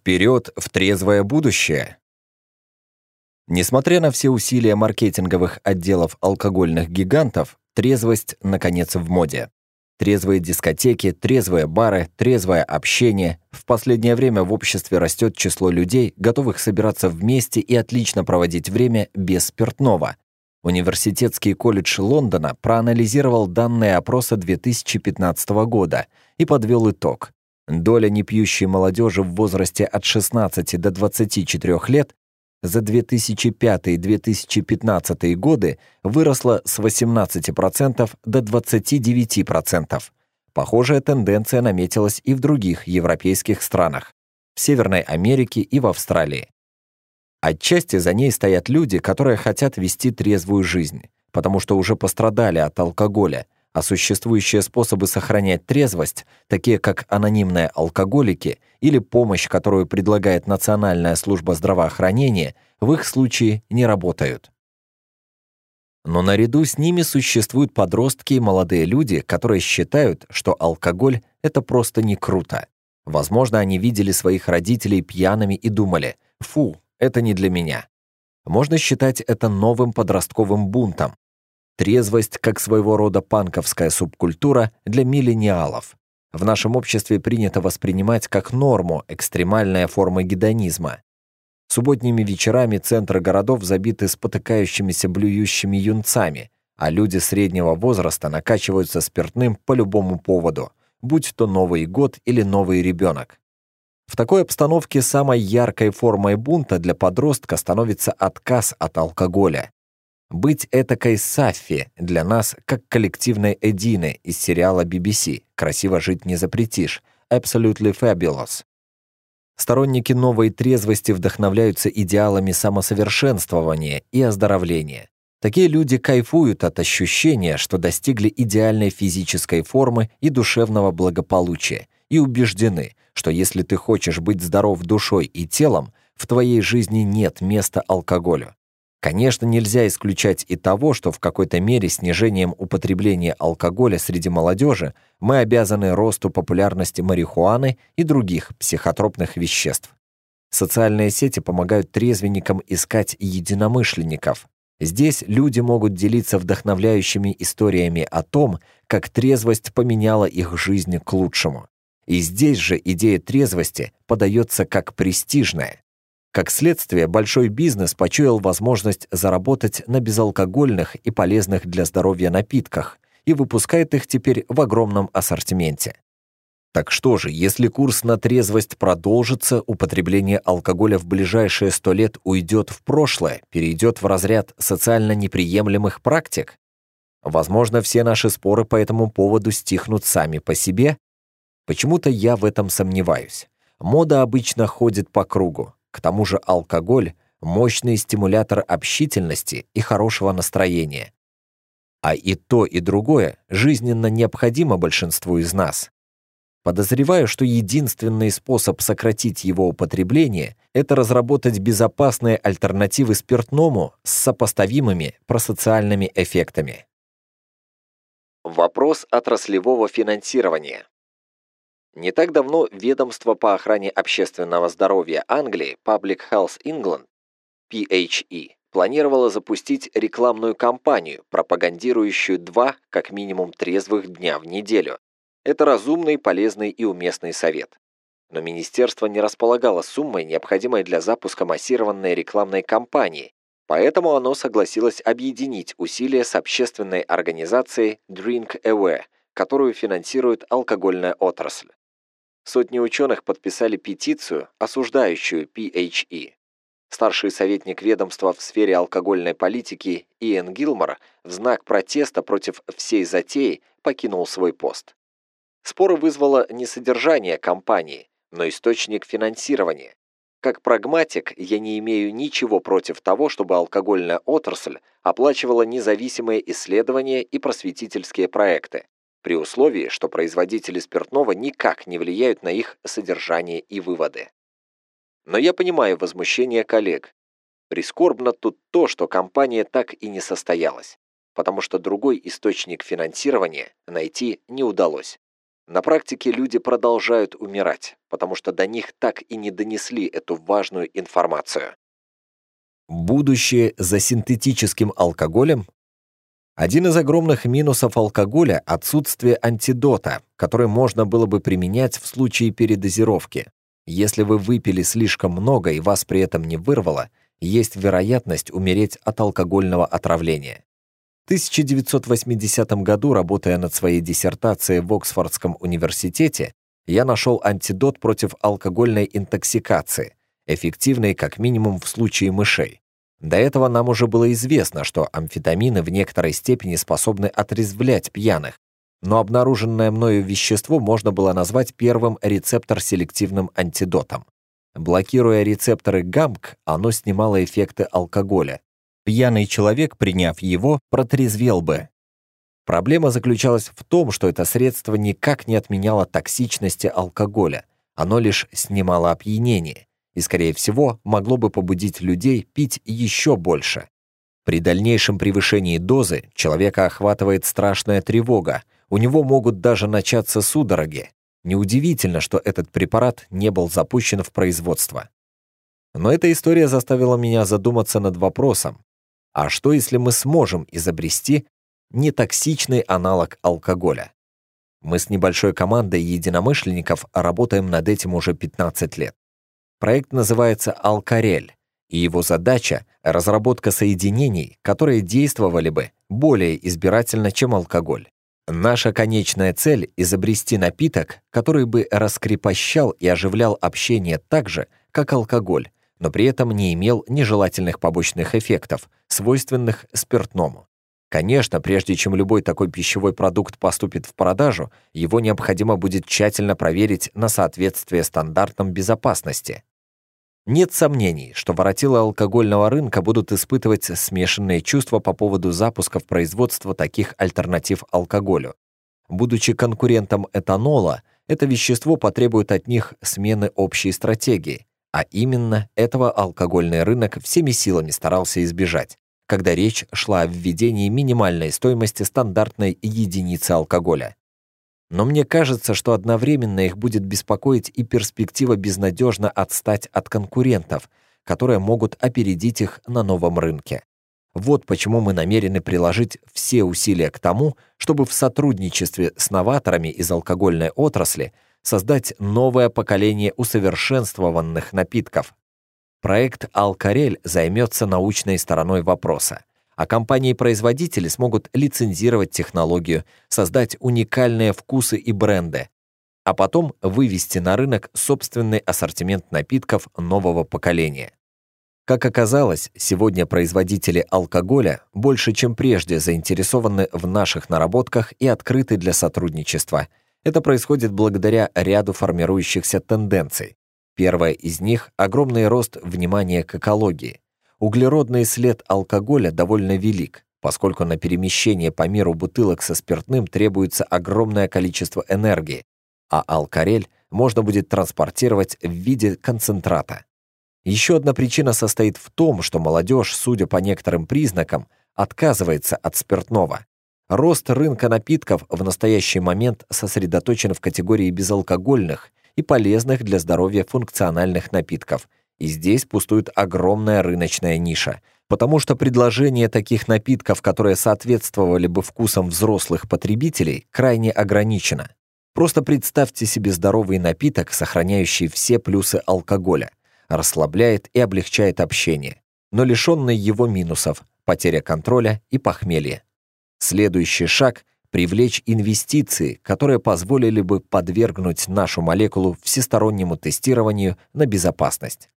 Вперед в трезвое будущее! Несмотря на все усилия маркетинговых отделов алкогольных гигантов, трезвость, наконец, в моде. Трезвые дискотеки, трезвые бары, трезвое общение. В последнее время в обществе растет число людей, готовых собираться вместе и отлично проводить время без спиртного. Университетский колледж Лондона проанализировал данные опроса 2015 года и подвел итог доля непьющей молодежи в возрасте от 16 до 24 лет за 2005-2015 годы выросла с 18% до 29%. Похожая тенденция наметилась и в других европейских странах, в Северной Америке и в Австралии. Отчасти за ней стоят люди, которые хотят вести трезвую жизнь, потому что уже пострадали от алкоголя – а существующие способы сохранять трезвость, такие как анонимные алкоголики или помощь, которую предлагает Национальная служба здравоохранения, в их случае не работают. Но наряду с ними существуют подростки и молодые люди, которые считают, что алкоголь – это просто не круто. Возможно, они видели своих родителей пьяными и думали «фу, это не для меня». Можно считать это новым подростковым бунтом, Трезвость как своего рода панковская субкультура для миллениалов. В нашем обществе принято воспринимать как норму экстремальная форма гедонизма. Субботними вечерами центры городов забиты спотыкающимися блюющими юнцами, а люди среднего возраста накачиваются спиртным по любому поводу, будь то Новый год или новый ребенок. В такой обстановке самой яркой формой бунта для подростка становится отказ от алкоголя. Быть этакой Сафи для нас как коллективной Эдины из сериала BBC «Красиво жить не запретишь» «Absolutely Fabulous». Сторонники новой трезвости вдохновляются идеалами самосовершенствования и оздоровления. Такие люди кайфуют от ощущения, что достигли идеальной физической формы и душевного благополучия, и убеждены, что если ты хочешь быть здоров душой и телом, в твоей жизни нет места алкоголю. Конечно, нельзя исключать и того, что в какой-то мере снижением употребления алкоголя среди молодежи мы обязаны росту популярности марихуаны и других психотропных веществ. Социальные сети помогают трезвенникам искать единомышленников. Здесь люди могут делиться вдохновляющими историями о том, как трезвость поменяла их жизнь к лучшему. И здесь же идея трезвости подается как престижная. Как следствие, большой бизнес почуял возможность заработать на безалкогольных и полезных для здоровья напитках и выпускает их теперь в огромном ассортименте. Так что же, если курс на трезвость продолжится, употребление алкоголя в ближайшие сто лет уйдет в прошлое, перейдет в разряд социально неприемлемых практик? Возможно, все наши споры по этому поводу стихнут сами по себе? Почему-то я в этом сомневаюсь. Мода обычно ходит по кругу. К тому же алкоголь – мощный стимулятор общительности и хорошего настроения. А и то, и другое жизненно необходимо большинству из нас. Подозреваю, что единственный способ сократить его употребление – это разработать безопасные альтернативы спиртному с сопоставимыми просоциальными эффектами. Вопрос отраслевого финансирования. Не так давно ведомство по охране общественного здоровья Англии Public Health England PHE планировало запустить рекламную кампанию, пропагандирующую два, как минимум, трезвых дня в неделю. Это разумный, полезный и уместный совет. Но министерство не располагало суммой, необходимой для запуска массированной рекламной кампании, поэтому оно согласилось объединить усилия с общественной организацией Drink Aware, которую финансирует алкогольная отрасль. Сотни ученых подписали петицию, осуждающую PHE. Старший советник ведомства в сфере алкогольной политики Иэн Гилмор в знак протеста против всей затеи покинул свой пост. Споры вызвало не содержание компании, но источник финансирования. Как прагматик, я не имею ничего против того, чтобы алкогольная отрасль оплачивала независимые исследования и просветительские проекты при условии, что производители спиртного никак не влияют на их содержание и выводы. Но я понимаю возмущение коллег. Прискорбно тут то, что компания так и не состоялась, потому что другой источник финансирования найти не удалось. На практике люди продолжают умирать, потому что до них так и не донесли эту важную информацию. Будущее за синтетическим алкоголем один из огромных минусов алкоголя – отсутствие антидота, который можно было бы применять в случае передозировки. Если вы выпили слишком много и вас при этом не вырвало, есть вероятность умереть от алкогольного отравления. В 1980 году, работая над своей диссертацией в Оксфордском университете, я нашел антидот против алкогольной интоксикации, эффективный как минимум в случае мышей. До этого нам уже было известно, что амфетамины в некоторой степени способны отрезвлять пьяных, но обнаруженное мною вещество можно было назвать первым рецептор-селективным антидотом. Блокируя рецепторы ГАМК, оно снимало эффекты алкоголя. Пьяный человек, приняв его, протрезвел бы. Проблема заключалась в том, что это средство никак не отменяло токсичности алкоголя, оно лишь снимало опьянение и, скорее всего, могло бы побудить людей пить еще больше. При дальнейшем превышении дозы человека охватывает страшная тревога, у него могут даже начаться судороги. Неудивительно, что этот препарат не был запущен в производство. Но эта история заставила меня задуматься над вопросом, а что если мы сможем изобрести нетоксичный аналог алкоголя? Мы с небольшой командой единомышленников работаем над этим уже 15 лет. Проект называется «Алкарель», и его задача — разработка соединений, которые действовали бы более избирательно, чем алкоголь. Наша конечная цель — изобрести напиток, который бы раскрепощал и оживлял общение так же, как алкоголь, но при этом не имел нежелательных побочных эффектов, свойственных спиртному. Конечно, прежде чем любой такой пищевой продукт поступит в продажу, его необходимо будет тщательно проверить на соответствие стандартам безопасности. Нет сомнений, что воротила алкогольного рынка будут испытывать смешанные чувства по поводу запусков производства таких альтернатив алкоголю. Будучи конкурентом этанола, это вещество потребует от них смены общей стратегии, а именно этого алкогольный рынок всеми силами старался избежать, когда речь шла о введении минимальной стоимости стандартной единицы алкоголя. Но мне кажется, что одновременно их будет беспокоить и перспектива безнадежно отстать от конкурентов, которые могут опередить их на новом рынке. Вот почему мы намерены приложить все усилия к тому, чтобы в сотрудничестве с новаторами из алкогольной отрасли создать новое поколение усовершенствованных напитков. Проект «Алкарель» займется научной стороной вопроса а компании-производители смогут лицензировать технологию, создать уникальные вкусы и бренды, а потом вывести на рынок собственный ассортимент напитков нового поколения. Как оказалось, сегодня производители алкоголя больше, чем прежде, заинтересованы в наших наработках и открыты для сотрудничества. Это происходит благодаря ряду формирующихся тенденций. Первая из них – огромный рост внимания к экологии – Углеродный след алкоголя довольно велик, поскольку на перемещение по миру бутылок со спиртным требуется огромное количество энергии, а алкарель можно будет транспортировать в виде концентрата. Еще одна причина состоит в том, что молодежь, судя по некоторым признакам, отказывается от спиртного. Рост рынка напитков в настоящий момент сосредоточен в категории безалкогольных и полезных для здоровья функциональных напитков – и здесь пустует огромная рыночная ниша, потому что предложение таких напитков, которые соответствовали бы вкусам взрослых потребителей, крайне ограничено. Просто представьте себе здоровый напиток, сохраняющий все плюсы алкоголя, расслабляет и облегчает общение, но лишенный его минусов, потеря контроля и похмелья. Следующий шаг — привлечь инвестиции, которые позволили бы подвергнуть нашу молекулу всестороннему тестированию на безопасность.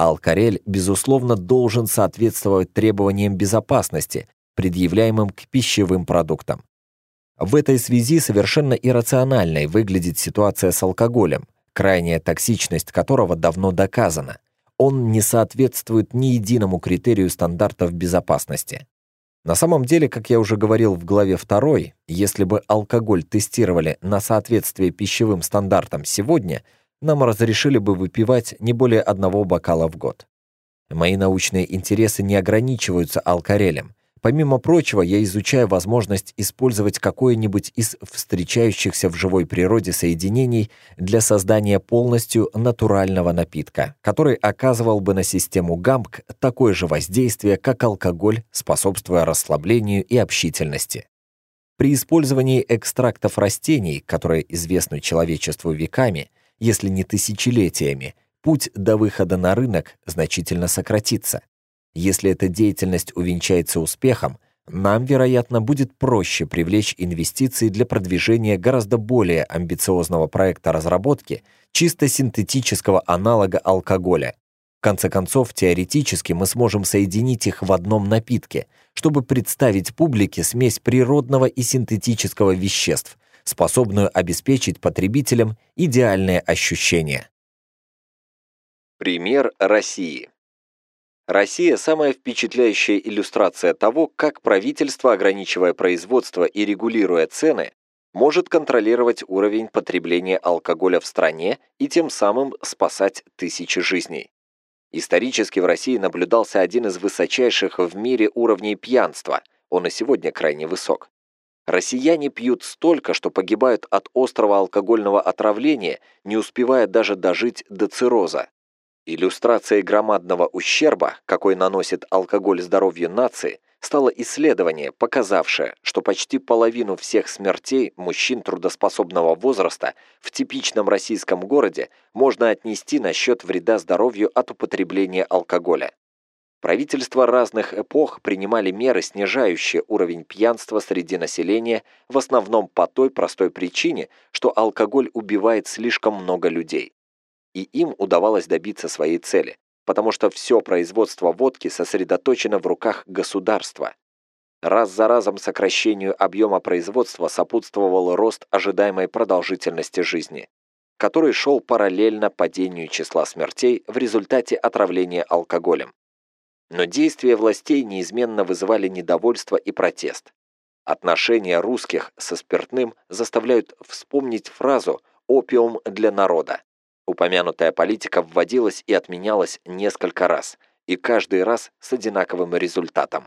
Алкарель, безусловно, должен соответствовать требованиям безопасности, предъявляемым к пищевым продуктам. В этой связи совершенно иррациональной выглядит ситуация с алкоголем, крайняя токсичность которого давно доказана. Он не соответствует ни единому критерию стандартов безопасности. На самом деле, как я уже говорил в главе 2, если бы алкоголь тестировали на соответствие пищевым стандартам сегодня – нам разрешили бы выпивать не более одного бокала в год. Мои научные интересы не ограничиваются алкарелем. Помимо прочего, я изучаю возможность использовать какое-нибудь из встречающихся в живой природе соединений для создания полностью натурального напитка, который оказывал бы на систему ГАМК такое же воздействие, как алкоголь, способствуя расслаблению и общительности. При использовании экстрактов растений, которые известны человечеству веками, если не тысячелетиями, путь до выхода на рынок значительно сократится. Если эта деятельность увенчается успехом, нам, вероятно, будет проще привлечь инвестиции для продвижения гораздо более амбициозного проекта разработки чисто синтетического аналога алкоголя. В конце концов, теоретически мы сможем соединить их в одном напитке, чтобы представить публике смесь природного и синтетического веществ, способную обеспечить потребителям идеальное ощущение. Пример России. Россия – самая впечатляющая иллюстрация того, как правительство, ограничивая производство и регулируя цены, может контролировать уровень потребления алкоголя в стране и тем самым спасать тысячи жизней. Исторически в России наблюдался один из высочайших в мире уровней пьянства, он и сегодня крайне высок. Россияне пьют столько, что погибают от острого алкогольного отравления, не успевая даже дожить до цирроза. Иллюстрацией громадного ущерба, какой наносит алкоголь здоровью нации, стало исследование, показавшее, что почти половину всех смертей мужчин трудоспособного возраста в типичном российском городе можно отнести на счет вреда здоровью от употребления алкоголя. Правительства разных эпох принимали меры, снижающие уровень пьянства среди населения, в основном по той простой причине, что алкоголь убивает слишком много людей. И им удавалось добиться своей цели, потому что все производство водки сосредоточено в руках государства. Раз за разом сокращению объема производства сопутствовал рост ожидаемой продолжительности жизни, который шел параллельно падению числа смертей в результате отравления алкоголем но действия властей неизменно вызывали недовольство и протест. Отношения русских со спиртным заставляют вспомнить фразу «опиум для народа». Упомянутая политика вводилась и отменялась несколько раз, и каждый раз с одинаковым результатом.